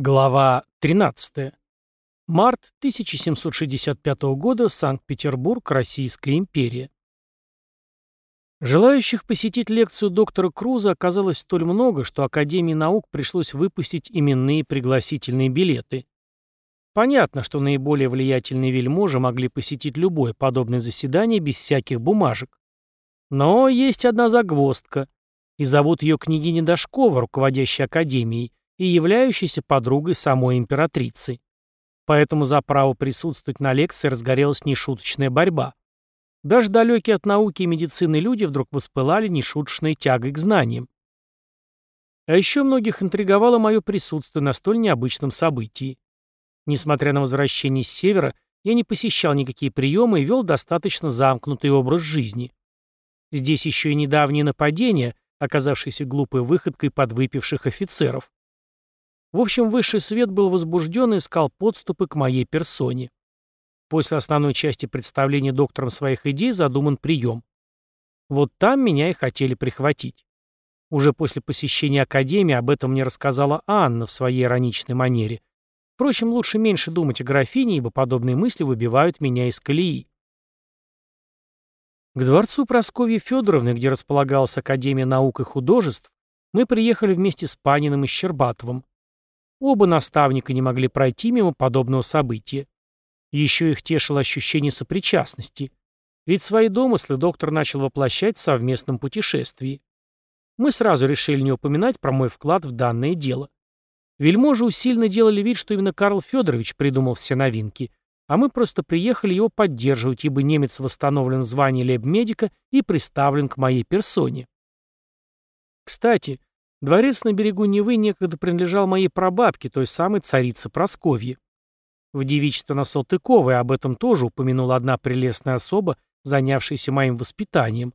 Глава 13. Март 1765 года. Санкт-Петербург, Российская империя. Желающих посетить лекцию доктора Круза оказалось столь много, что Академии наук пришлось выпустить именные пригласительные билеты. Понятно, что наиболее влиятельные вельможи могли посетить любое подобное заседание без всяких бумажек. Но есть одна загвоздка, и зовут ее княгиня Дашкова, руководящая Академией, и являющейся подругой самой императрицы. Поэтому за право присутствовать на лекции разгорелась нешуточная борьба. Даже далекие от науки и медицины люди вдруг воспылали нешуточной тягой к знаниям. А еще многих интриговало мое присутствие на столь необычном событии. Несмотря на возвращение с севера, я не посещал никакие приемы и вел достаточно замкнутый образ жизни. Здесь еще и недавнее нападение, оказавшееся глупой выходкой подвыпивших офицеров. В общем, высший свет был возбужден и искал подступы к моей персоне. После основной части представления доктором своих идей задуман прием. Вот там меня и хотели прихватить. Уже после посещения Академии об этом мне рассказала Анна в своей ироничной манере. Впрочем, лучше меньше думать о графине, ибо подобные мысли выбивают меня из колеи. К дворцу Прасковьи Федоровны, где располагалась Академия наук и художеств, мы приехали вместе с Паниным и Щербатовым. Оба наставника не могли пройти мимо подобного события. Еще их тешило ощущение сопричастности. Ведь свои домыслы доктор начал воплощать в совместном путешествии. Мы сразу решили не упоминать про мой вклад в данное дело. Вельможи усиленно делали вид, что именно Карл Федорович придумал все новинки, а мы просто приехали его поддерживать, ибо немец восстановлен в звании лейб-медика и приставлен к моей персоне. Кстати, Дворец на берегу Невы некогда принадлежал моей прабабке, той самой царице Просковье. В девичестве на Салтыковой об этом тоже упомянула одна прелестная особа, занявшаяся моим воспитанием.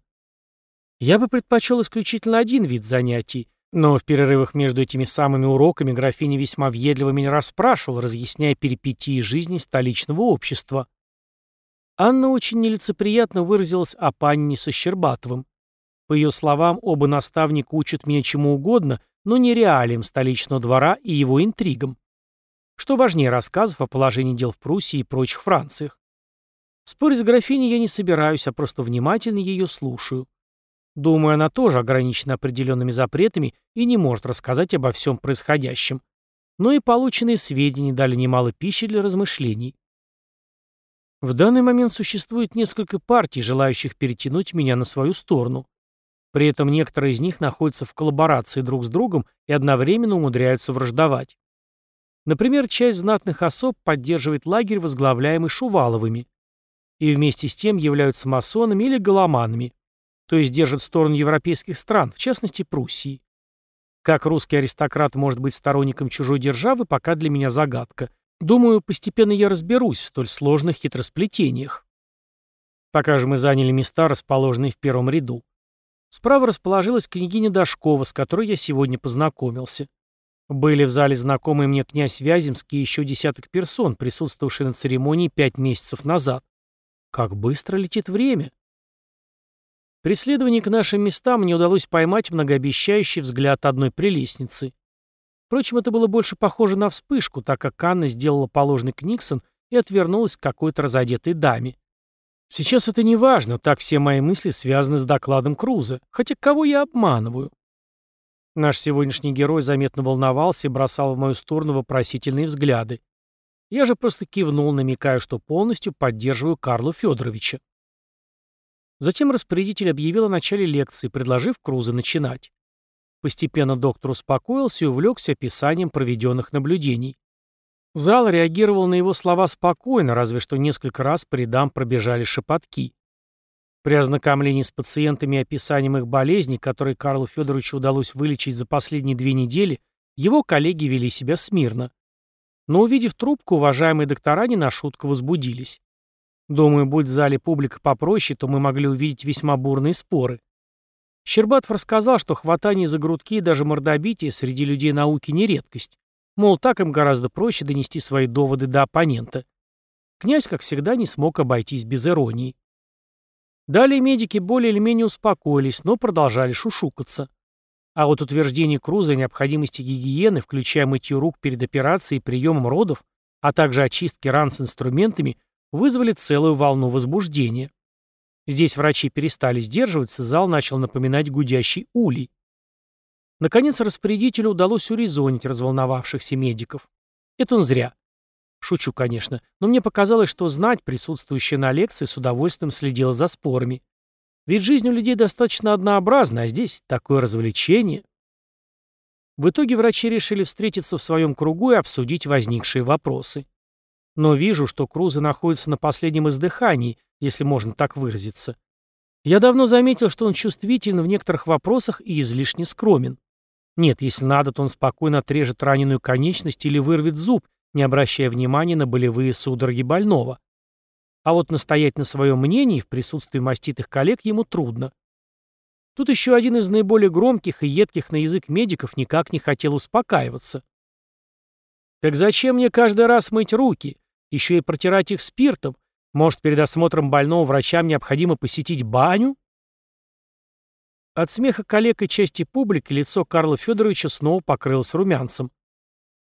Я бы предпочел исключительно один вид занятий, но в перерывах между этими самыми уроками графиня весьма въедливо меня расспрашивала, разъясняя перипетии жизни столичного общества. Анна очень нелицеприятно выразилась о панне со Щербатовым. По ее словам, оба наставника учат меня чему угодно, но не реалиям столичного двора и его интригам. Что важнее рассказов о положении дел в Пруссии и прочих Франциях. Спорить с графиней я не собираюсь, а просто внимательно ее слушаю. Думаю, она тоже ограничена определенными запретами и не может рассказать обо всем происходящем. Но и полученные сведения дали немало пищи для размышлений. В данный момент существует несколько партий, желающих перетянуть меня на свою сторону. При этом некоторые из них находятся в коллаборации друг с другом и одновременно умудряются враждовать. Например, часть знатных особ поддерживает лагерь, возглавляемый Шуваловыми, и вместе с тем являются масонами или голоманами, то есть держат сторону европейских стран, в частности Пруссии. Как русский аристократ может быть сторонником чужой державы, пока для меня загадка. Думаю, постепенно я разберусь в столь сложных хитросплетениях. Пока же мы заняли места, расположенные в первом ряду. Справа расположилась княгиня Дашкова, с которой я сегодня познакомился. Были в зале знакомые мне князь Вяземский и еще десяток персон, присутствовавшие на церемонии пять месяцев назад. Как быстро летит время. При следовании к нашим местам мне удалось поймать многообещающий взгляд одной прелестницы. Впрочем, это было больше похоже на вспышку, так как Анна сделала положенный Книксон и отвернулась к какой-то разодетой даме. Сейчас это не важно, так все мои мысли связаны с докладом Круза. Хотя кого я обманываю? Наш сегодняшний герой заметно волновался и бросал в мою сторону вопросительные взгляды. Я же просто кивнул, намекая, что полностью поддерживаю Карла Федоровича. Затем распорядитель объявил о начале лекции, предложив Круза начинать. Постепенно доктор успокоился и увлекся описанием проведенных наблюдений. Зал реагировал на его слова спокойно, разве что несколько раз по рядам пробежали шепотки. При ознакомлении с пациентами и описанием их болезней, которые Карлу Федоровичу удалось вылечить за последние две недели, его коллеги вели себя смирно. Но увидев трубку, уважаемые доктора не на шутку возбудились. Думаю, будь в зале публика попроще, то мы могли увидеть весьма бурные споры. Щербатов рассказал, что хватание за грудки и даже мордобитие среди людей науки не редкость. Мол, так им гораздо проще донести свои доводы до оппонента. Князь, как всегда, не смог обойтись без иронии. Далее медики более или менее успокоились, но продолжали шушукаться. А вот утверждение Круза о необходимости гигиены, включая мытье рук перед операцией и приемом родов, а также очистки ран с инструментами, вызвали целую волну возбуждения. Здесь врачи перестали сдерживаться, зал начал напоминать гудящий улей. Наконец распорядителю удалось урезонить разволновавшихся медиков. Это он зря. Шучу, конечно, но мне показалось, что знать, присутствующая на лекции, с удовольствием следила за спорами. Ведь жизнь у людей достаточно однообразна, а здесь такое развлечение. В итоге врачи решили встретиться в своем кругу и обсудить возникшие вопросы. Но вижу, что Крузы находится на последнем издыхании, если можно так выразиться. Я давно заметил, что он чувствителен в некоторых вопросах и излишне скромен. Нет, если надо, то он спокойно отрежет раненую конечность или вырвет зуб, не обращая внимания на болевые судороги больного. А вот настоять на своем мнении в присутствии маститых коллег ему трудно. Тут еще один из наиболее громких и едких на язык медиков никак не хотел успокаиваться. «Так зачем мне каждый раз мыть руки? Еще и протирать их спиртом? Может, перед осмотром больного врачам необходимо посетить баню?» От смеха коллег и части публики лицо Карла Федоровича снова покрылось румянцем.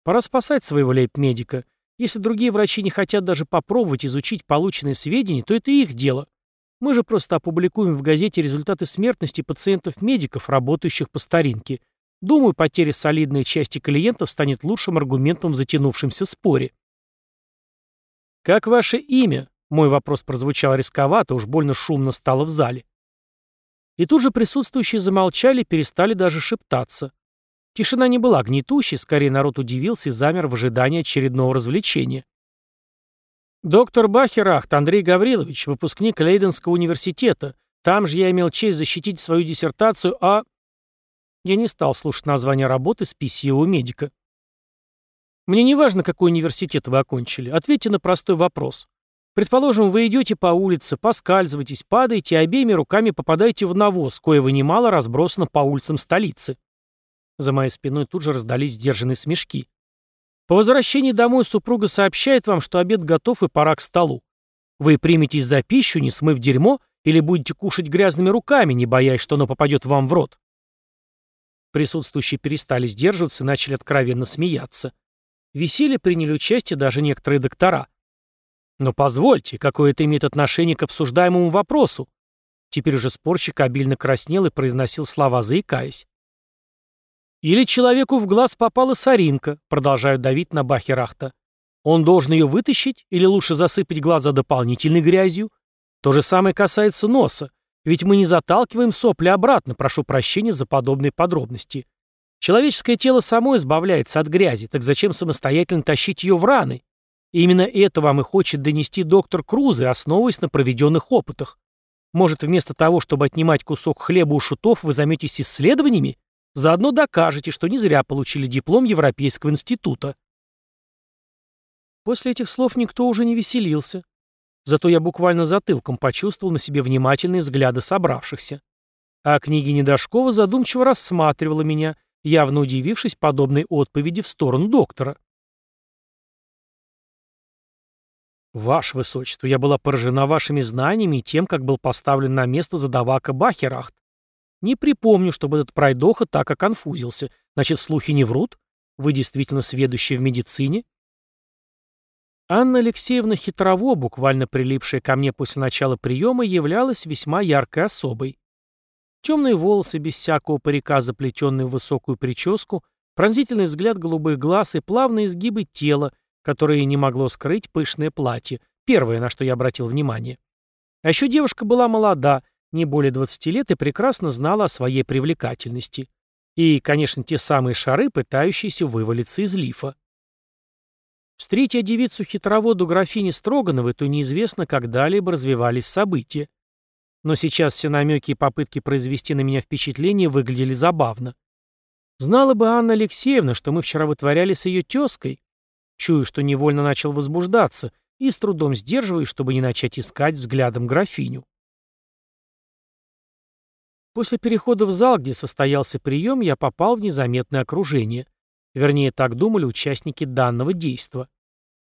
Пора спасать своего лейб-медика. Если другие врачи не хотят даже попробовать изучить полученные сведения, то это их дело. Мы же просто опубликуем в газете результаты смертности пациентов-медиков, работающих по старинке. Думаю, потеря солидной части клиентов станет лучшим аргументом в затянувшемся споре. «Как ваше имя?» — мой вопрос прозвучал рисковато, уж больно шумно стало в зале. И тут же присутствующие замолчали, перестали даже шептаться. Тишина не была гнетущей, скорее народ удивился и замер в ожидании очередного развлечения. «Доктор Бахерахт Андрей Гаврилович, выпускник Лейденского университета. Там же я имел честь защитить свою диссертацию о...» Я не стал слушать название работы спесивого медика. «Мне не важно, какой университет вы окончили. Ответьте на простой вопрос. Предположим, вы идете по улице, поскальзываетесь, падаете, обеими руками попадаете в навоз, коего немало разбросано по улицам столицы. За моей спиной тут же раздались сдержанные смешки. По возвращении домой супруга сообщает вам, что обед готов и пора к столу. Вы приметесь за пищу, не смыв дерьмо, или будете кушать грязными руками, не боясь, что оно попадет вам в рот. Присутствующие перестали сдерживаться и начали откровенно смеяться. В веселье приняли участие даже некоторые доктора. Но позвольте, какое это имеет отношение к обсуждаемому вопросу? Теперь уже спорщик обильно краснел и произносил слова, заикаясь. Или человеку в глаз попала соринка, продолжают давить на Бахерахта. Он должен ее вытащить или лучше засыпать глаза дополнительной грязью? То же самое касается носа. Ведь мы не заталкиваем сопли обратно, прошу прощения за подобные подробности. Человеческое тело само избавляется от грязи, так зачем самостоятельно тащить ее в раны? И именно это вам и хочет донести доктор Крузе, основываясь на проведенных опытах. Может, вместо того, чтобы отнимать кусок хлеба у шутов, вы займетесь исследованиями? Заодно докажете, что не зря получили диплом Европейского института. После этих слов никто уже не веселился. Зато я буквально затылком почувствовал на себе внимательные взгляды собравшихся. А княгиня Дашкова задумчиво рассматривала меня, явно удивившись подобной отповеди в сторону доктора. «Ваше Высочество, я была поражена вашими знаниями и тем, как был поставлен на место задавака Бахерахт. Не припомню, чтобы этот пройдоха так оконфузился. Значит, слухи не врут? Вы действительно сведущие в медицине? Анна Алексеевна Хитрово, буквально прилипшая ко мне после начала приема, являлась весьма яркой особой. Темные волосы, без всякого парика, заплетенные в высокую прическу, пронзительный взгляд голубых глаз и плавные изгибы тела, которые не могло скрыть пышное платье, первое, на что я обратил внимание. А еще девушка была молода, не более 20 лет и прекрасно знала о своей привлекательности. И, конечно, те самые шары, пытающиеся вывалиться из лифа. Встретя девицу хитроводу графини Строгановой, то неизвестно, бы развивались события. Но сейчас все намеки и попытки произвести на меня впечатление выглядели забавно. Знала бы Анна Алексеевна, что мы вчера вытворяли с ее тезкой. Чую, что невольно начал возбуждаться и с трудом сдерживаюсь, чтобы не начать искать взглядом графиню. После перехода в зал, где состоялся прием, я попал в незаметное окружение. Вернее, так думали участники данного действа.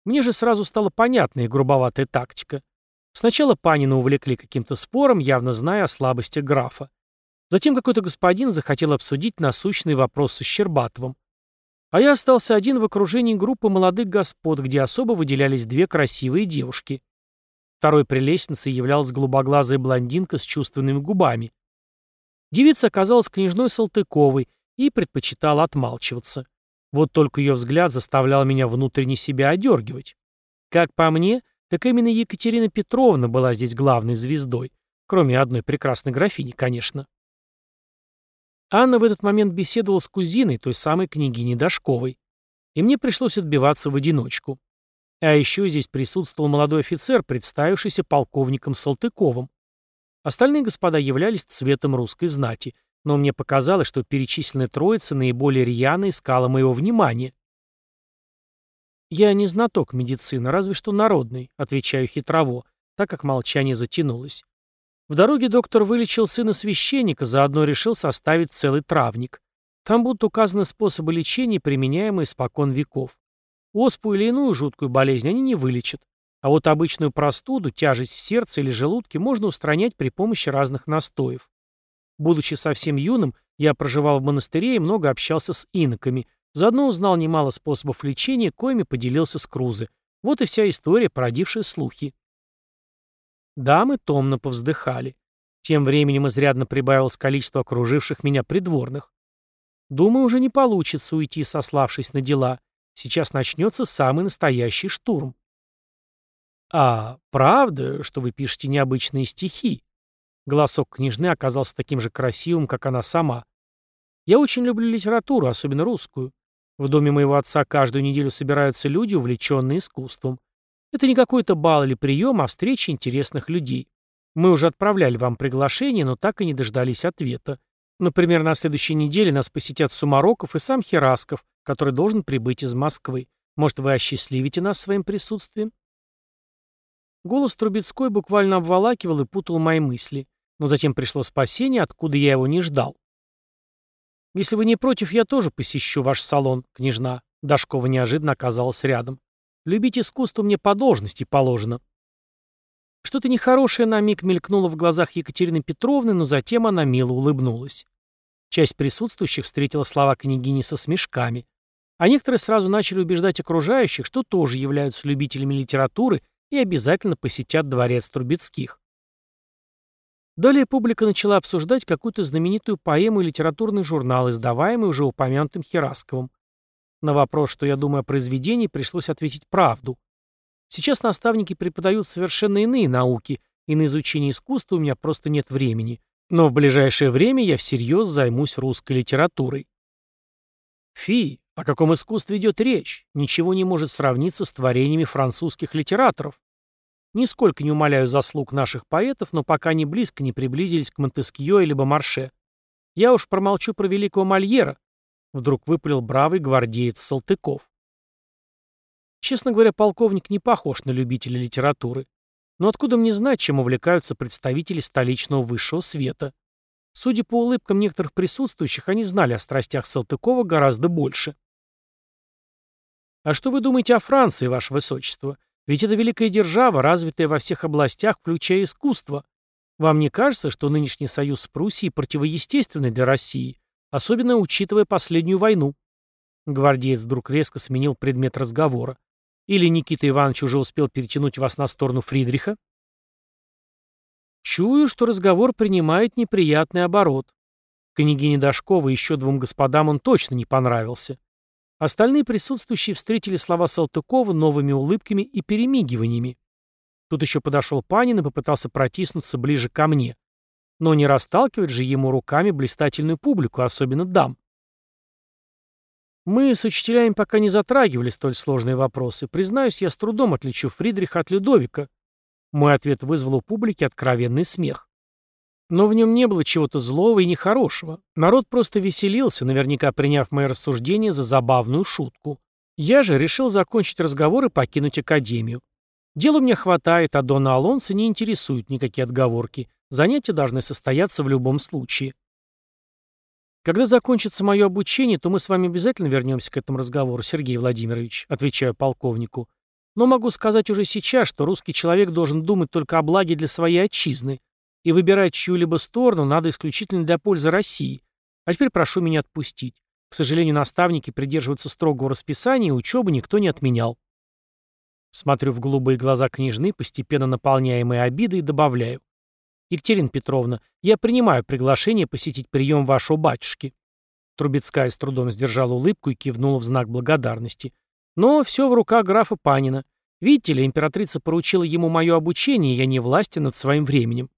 Мне же сразу стала понятна и грубоватая тактика. Сначала Панина увлекли каким-то спором, явно зная о слабости графа. Затем какой-то господин захотел обсудить насущный вопрос с Щербатовым. А я остался один в окружении группы молодых господ, где особо выделялись две красивые девушки. Второй прелестницей являлась голубоглазая блондинка с чувственными губами. Девица оказалась княжной Салтыковой и предпочитала отмалчиваться. Вот только ее взгляд заставлял меня внутренне себя одергивать. Как по мне, так именно Екатерина Петровна была здесь главной звездой, кроме одной прекрасной графини, конечно. Анна в этот момент беседовала с кузиной, той самой княгиней Дашковой. И мне пришлось отбиваться в одиночку. А еще здесь присутствовал молодой офицер, представившийся полковником Салтыковым. Остальные господа являлись цветом русской знати, но мне показалось, что перечисленная троица наиболее рьяно искала моего внимания. «Я не знаток медицины, разве что народный», — отвечаю хитрово, так как молчание затянулось. В дороге доктор вылечил сына священника, заодно решил составить целый травник. Там будут указаны способы лечения, применяемые спокон веков. Оспу или иную жуткую болезнь они не вылечат. А вот обычную простуду, тяжесть в сердце или желудке можно устранять при помощи разных настоев. Будучи совсем юным, я проживал в монастыре и много общался с иноками. Заодно узнал немало способов лечения, коими поделился с Крузы. Вот и вся история, породившая слухи. Дамы томно повздыхали. Тем временем изрядно прибавилось количество окруживших меня придворных. Думаю, уже не получится уйти, сославшись на дела. Сейчас начнется самый настоящий штурм. «А правда, что вы пишете необычные стихи?» Голосок княжны оказался таким же красивым, как она сама. «Я очень люблю литературу, особенно русскую. В доме моего отца каждую неделю собираются люди, увлеченные искусством. Это не какой-то бал или прием, а встреча интересных людей. Мы уже отправляли вам приглашение, но так и не дождались ответа. Например, на следующей неделе нас посетят Сумароков и сам Херасков, который должен прибыть из Москвы. Может, вы осчастливите нас своим присутствием? Голос Трубецкой буквально обволакивал и путал мои мысли. Но затем пришло спасение, откуда я его не ждал. «Если вы не против, я тоже посещу ваш салон, княжна». Дашкова неожиданно оказалась рядом. Любить искусство мне по должности положено. Что-то нехорошее на миг мелькнуло в глазах Екатерины Петровны, но затем она мило улыбнулась. Часть присутствующих встретила слова княгини со смешками. А некоторые сразу начали убеждать окружающих, что тоже являются любителями литературы и обязательно посетят дворец Трубецких. Далее публика начала обсуждать какую-то знаменитую поэму и литературный журнал, издаваемый уже упомянутым Херасковым. На вопрос, что я думаю о произведении, пришлось ответить правду. Сейчас наставники преподают совершенно иные науки, и на изучение искусства у меня просто нет времени. Но в ближайшее время я всерьез займусь русской литературой. Фи, о каком искусстве идет речь? Ничего не может сравниться с творениями французских литераторов. Нисколько не умоляю заслуг наших поэтов, но пока они близко не приблизились к Монтескьё или Марше. Я уж промолчу про великого Мольера, Вдруг выпалил бравый гвардеец Салтыков. Честно говоря, полковник не похож на любителя литературы. Но откуда мне знать, чем увлекаются представители столичного высшего света? Судя по улыбкам некоторых присутствующих, они знали о страстях Салтыкова гораздо больше. А что вы думаете о Франции, ваше высочество? Ведь это великая держава, развитая во всех областях, включая искусство. Вам не кажется, что нынешний союз с Пруссией противоестественный для России, Особенно учитывая последнюю войну. Гвардеец вдруг резко сменил предмет разговора. Или Никита Иванович уже успел перетянуть вас на сторону Фридриха? Чую, что разговор принимает неприятный оборот. Княгине Дашкова и еще двум господам он точно не понравился. Остальные присутствующие встретили слова Салтыкова новыми улыбками и перемигиваниями. Тут еще подошел Панин и попытался протиснуться ближе ко мне. Но не расталкивать же ему руками блистательную публику, особенно дам. Мы с учителями пока не затрагивали столь сложные вопросы. Признаюсь, я с трудом отличу Фридриха от Людовика. Мой ответ вызвал у публики откровенный смех. Но в нем не было чего-то злого и нехорошего. Народ просто веселился, наверняка приняв мои рассуждения за забавную шутку. Я же решил закончить разговор и покинуть академию. Дела мне хватает, а Дона Алонса не интересуют никакие отговорки. Занятия должны состояться в любом случае. Когда закончится мое обучение, то мы с вами обязательно вернемся к этому разговору, Сергей Владимирович, отвечаю полковнику. Но могу сказать уже сейчас, что русский человек должен думать только о благе для своей отчизны. и выбирать чью-либо сторону надо исключительно для пользы России. А теперь прошу меня отпустить. К сожалению, наставники придерживаются строгого расписания, и учебу никто не отменял. Смотрю в голубые глаза княжны, постепенно наполняемые обидой, и добавляю. Екатерина Петровна, я принимаю приглашение посетить прием вашего батюшки. Трубецкая с трудом сдержала улыбку и кивнула в знак благодарности. Но все в руках графа Панина. Видите ли, императрица поручила ему мое обучение, и я не властен над своим временем.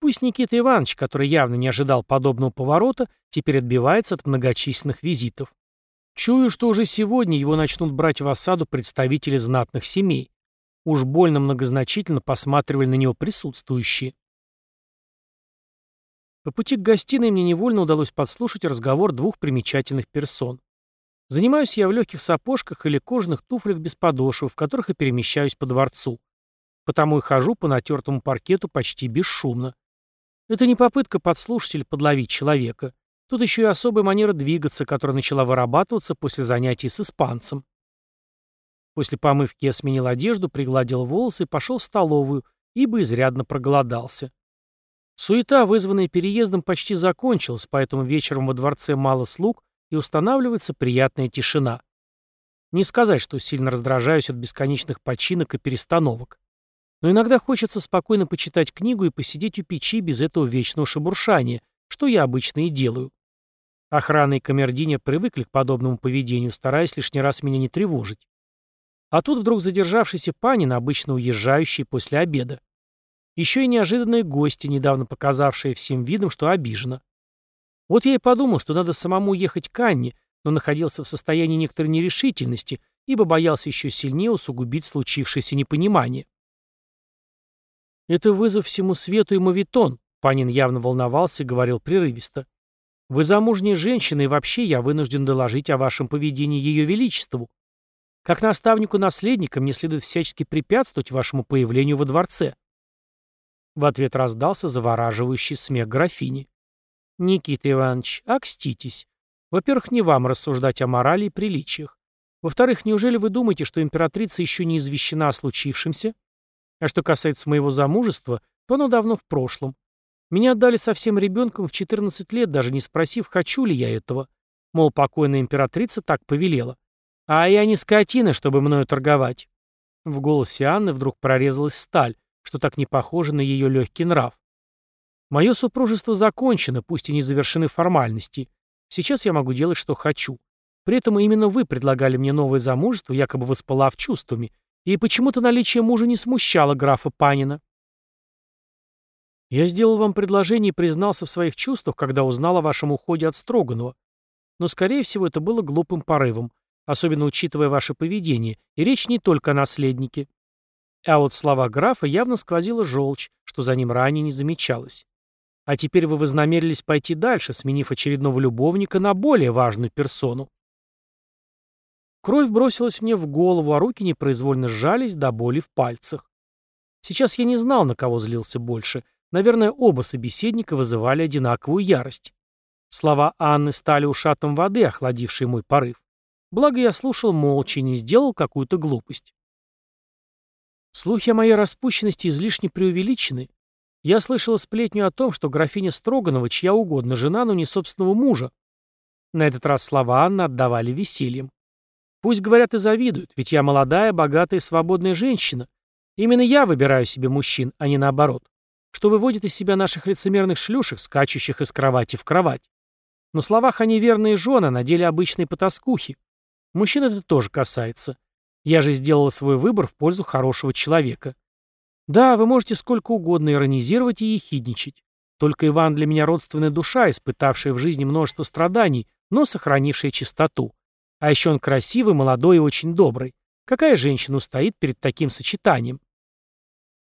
Пусть Никита Иванович, который явно не ожидал подобного поворота, теперь отбивается от многочисленных визитов. Чую, что уже сегодня его начнут брать в осаду представители знатных семей. Уж больно многозначительно посматривали на него присутствующие. По пути к гостиной мне невольно удалось подслушать разговор двух примечательных персон. Занимаюсь я в легких сапожках или кожаных туфлях без подошв, в которых и перемещаюсь по дворцу. Потому и хожу по натертому паркету почти бесшумно. Это не попытка подслушать или подловить человека. Тут еще и особая манера двигаться, которая начала вырабатываться после занятий с испанцем. После помывки я сменил одежду, пригладил волосы пошел в столовую, ибо изрядно проголодался. Суета, вызванная переездом, почти закончилась, поэтому вечером во дворце мало слуг и устанавливается приятная тишина. Не сказать, что сильно раздражаюсь от бесконечных починок и перестановок. Но иногда хочется спокойно почитать книгу и посидеть у печи без этого вечного шебуршания, что я обычно и делаю. Охрана и камердинер привыкли к подобному поведению, стараясь лишний раз меня не тревожить. А тут вдруг задержавшийся панин, обычно уезжающий после обеда. Еще и неожиданные гости, недавно показавшие всем видом, что обижена. Вот я и подумал, что надо самому ехать к Анне, но находился в состоянии некоторой нерешительности, ибо боялся еще сильнее усугубить случившееся непонимание. «Это вызов всему свету и мавитон», — Панин явно волновался и говорил прерывисто. Вы замужняя женщина, и вообще я вынужден доложить о вашем поведении Ее Величеству. Как наставнику-наследника мне следует всячески препятствовать вашему появлению во дворце». В ответ раздался завораживающий смех графини. «Никита Иванович, окститесь. Во-первых, не вам рассуждать о морали и приличиях. Во-вторых, неужели вы думаете, что императрица еще не извещена о случившемся? А что касается моего замужества, то оно давно в прошлом. Меня отдали совсем ребенком в 14 лет, даже не спросив, хочу ли я этого. Мол, покойная императрица так повелела. А я не скотина, чтобы мною торговать. В голосе Анны вдруг прорезалась сталь, что так не похоже на ее легкий нрав. Мое супружество закончено, пусть и не завершены формальности. Сейчас я могу делать, что хочу. При этом именно вы предлагали мне новое замужество, якобы воспылав чувствами, и почему-то наличие мужа не смущало графа Панина. Я сделал вам предложение и признался в своих чувствах, когда узнал о вашем уходе от Строганова. Но, скорее всего, это было глупым порывом, особенно учитывая ваше поведение, и речь не только о наследнике. А вот слова графа явно сквозила желчь, что за ним ранее не замечалось. А теперь вы вознамерились пойти дальше, сменив очередного любовника на более важную персону. Кровь бросилась мне в голову, а руки непроизвольно сжались до боли в пальцах. Сейчас я не знал, на кого злился больше, Наверное, оба собеседника вызывали одинаковую ярость. Слова Анны стали ушатом воды, охладившей мой порыв. Благо я слушал молча и не сделал какую-то глупость. Слухи о моей распущенности излишне преувеличены. Я слышала сплетню о том, что графиня Строганова чья угодно жена, но не собственного мужа. На этот раз слова Анны отдавали весельем. Пусть говорят и завидуют, ведь я молодая, богатая и свободная женщина. Именно я выбираю себе мужчин, а не наоборот что выводит из себя наших лицемерных шлюшек, скачущих из кровати в кровать. На словах они верные жены, на деле обычные потаскухи. Мужчин это тоже касается. Я же сделала свой выбор в пользу хорошего человека. Да, вы можете сколько угодно иронизировать и ехидничать. Только Иван для меня родственная душа, испытавшая в жизни множество страданий, но сохранившая чистоту. А еще он красивый, молодой и очень добрый. Какая женщина устоит перед таким сочетанием?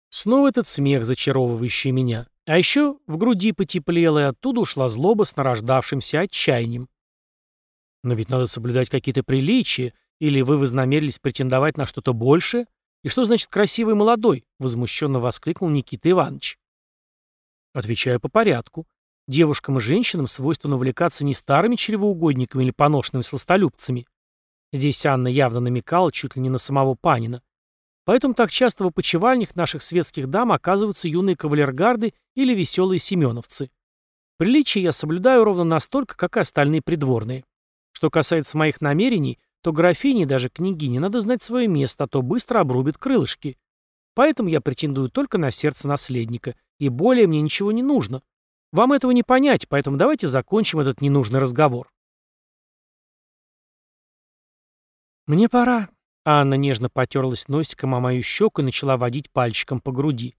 Снова этот смех, зачаровывающий меня. А еще в груди потеплело, и оттуда ушла злоба с нарождавшимся отчаянием. Но ведь надо соблюдать какие-то приличия, или вы вознамерились претендовать на что-то большее? И что значит красивый молодой? Возмущенно воскликнул Никита Иванович. Отвечаю по порядку. Девушкам и женщинам свойственно увлекаться не старыми чревоугодниками или поношенными сластолюбцами. Здесь Анна явно намекала чуть ли не на самого Панина. Поэтому так часто в опочивальнях наших светских дам оказываются юные кавалергарды или веселые семеновцы. Приличие я соблюдаю ровно настолько, как и остальные придворные. Что касается моих намерений, то графине даже княгине надо знать свое место, а то быстро обрубит крылышки. Поэтому я претендую только на сердце наследника, и более мне ничего не нужно. Вам этого не понять, поэтому давайте закончим этот ненужный разговор. «Мне пора». Анна нежно потерлась носиком о мою щеку и начала водить пальчиком по груди.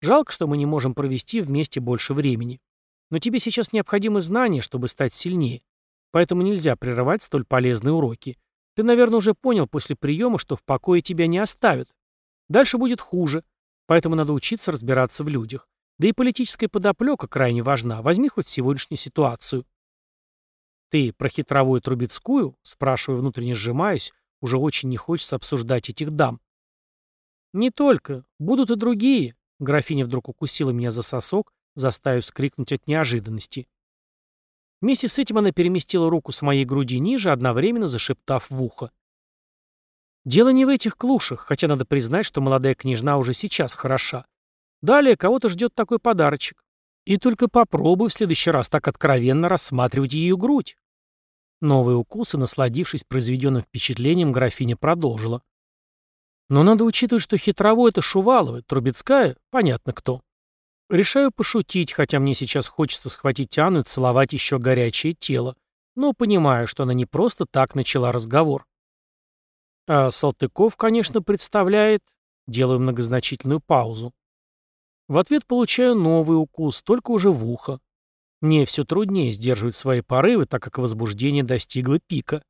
«Жалко, что мы не можем провести вместе больше времени. Но тебе сейчас необходимы знания, чтобы стать сильнее. Поэтому нельзя прерывать столь полезные уроки. Ты, наверное, уже понял после приема, что в покое тебя не оставят. Дальше будет хуже, поэтому надо учиться разбираться в людях. Да и политическая подоплека крайне важна. Возьми хоть сегодняшнюю ситуацию. «Ты про хитровую Трубецкую?» — спрашиваю, внутренне сжимаясь, уже очень не хочется обсуждать этих дам. «Не только. Будут и другие». Графиня вдруг укусила меня за сосок, заставив скрикнуть от неожиданности. Вместе с этим она переместила руку с моей груди ниже, одновременно зашептав в ухо. Дело не в этих клушах, хотя надо признать, что молодая княжна уже сейчас хороша. Далее кого-то ждет такой подарочек. И только попробуй в следующий раз так откровенно рассматривать ее грудь. Новые укусы, насладившись произведенным впечатлением, графиня продолжила. Но надо учитывать, что хитрово это Шувалова, Трубецкая, понятно кто. Решаю пошутить, хотя мне сейчас хочется схватить Анну и целовать еще горячее тело, но понимаю, что она не просто так начала разговор. А Салтыков, конечно, представляет... Делаю многозначительную паузу. В ответ получаю новый укус, только уже в ухо. Мне все труднее сдерживать свои порывы, так как возбуждение достигло пика.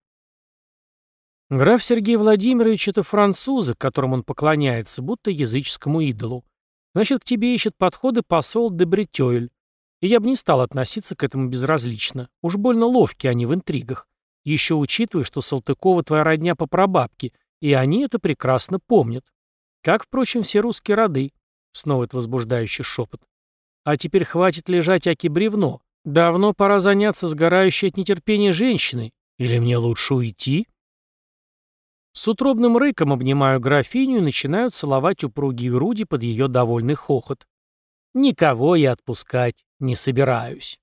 Граф Сергей Владимирович — это французы, которым он поклоняется, будто языческому идолу. Значит, к тебе ищет подходы посол де Бретёйль. И я бы не стал относиться к этому безразлично. Уж больно ловкие они в интригах. Еще учитывая, что Салтыкова твоя родня по прабабке, и они это прекрасно помнят. Как, впрочем, все русские роды. Снова это возбуждающий шепот. А теперь хватит лежать аки бревно. Давно пора заняться сгорающей от нетерпения женщиной. Или мне лучше уйти? С утробным рыком обнимаю графиню и начинаю целовать упругие груди под ее довольный хохот. Никого я отпускать не собираюсь.